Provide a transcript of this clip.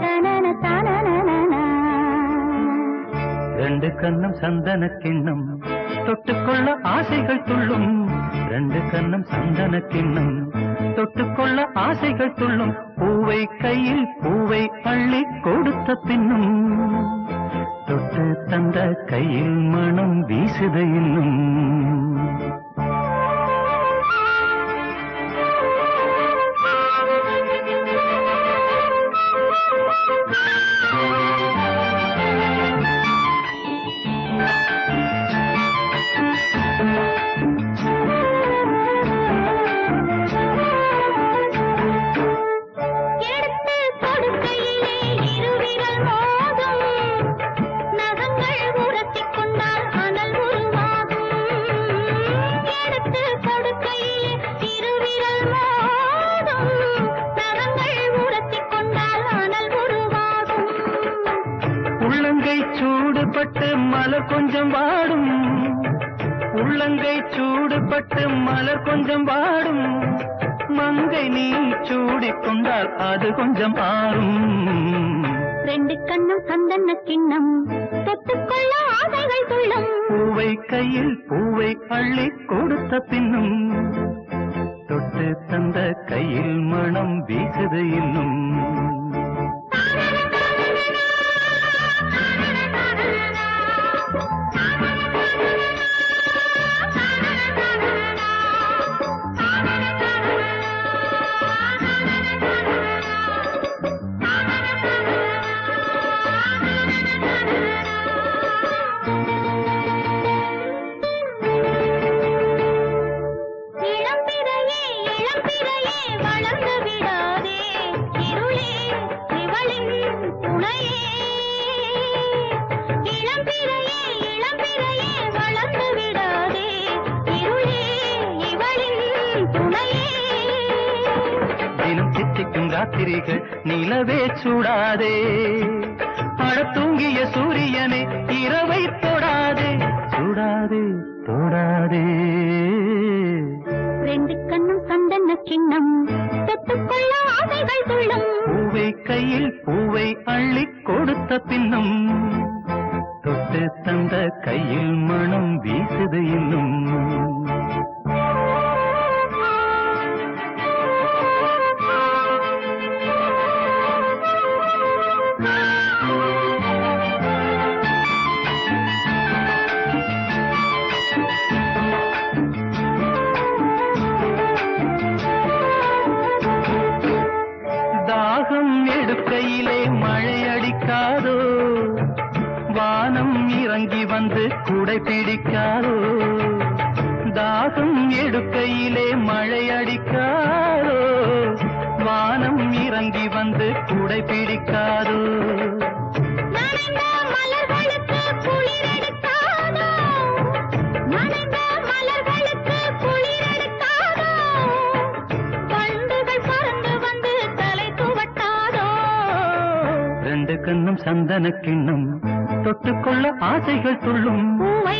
ta na ரெண்டு கண்ணம் சந்தன கிண்ணம் தொட்டுக்கொள்ள ஆசைகள் துள்ளும். ரெண்டு கண்ணம் சந்தன கிண்ணம் தொட்டுக்கொள்ள ஆசைகள் துள்ளும். பூவை கையில் பூவை அள்ளி கொடுத்த பின்னும். தொட்டு தந்த கையில் மனம் வீசுத சூடுபட்டு மலர் கொஞ்சம் வாடும். உள்ளங்கை சூடுபட்டு மலர் கொஞ்சம் வாடும். மங்கை நீ சூடிக் கொண்டால் அது கொஞ்சம் ஆறும். ரெண்டு கண்ணும் சந்தன கிண்ணம். தொட்டுக்கொள்ள ஆசைகள் துள்ளும். பூவை கையில் பூவை அள்ளி கொடுத்த பின்னும். தொட்டு தந்த கையில் மனம் வீசுது இன்னும். ராத்திரிகள் நிலவே சூடாதே. பழத்தூங்கிய சூரியனை இரவை தொடாதே. கையில் பூவை அள்ளி கொடுத்த பின்னும் தொட்டு தந்த கையில் மனம் வீசுது இன்னும். தாகம் வந்து குடை பிடிக்காதோ? தாகம் எடுக்கையிலே மழை அடிக்காதோ? வானம் இறங்கி வந்து குடை பிடிக்காதோ? ரெண்டு கண்ணும் சந்தன கிண்ணம் தொட்டுக்கொள்ள ஆசைகள் சொல்லும். பூவை